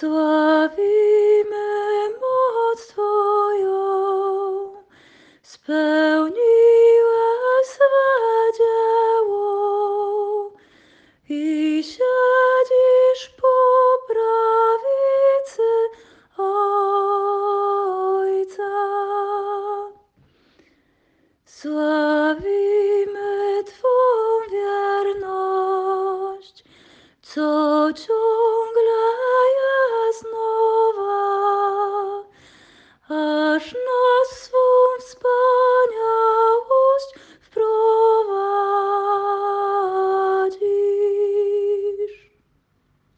Sławimy moc Twoją, spełniłeś swe dzieło i siedzisz po prawicy Ojca. Sławimy Twą wierność, co ciągle No.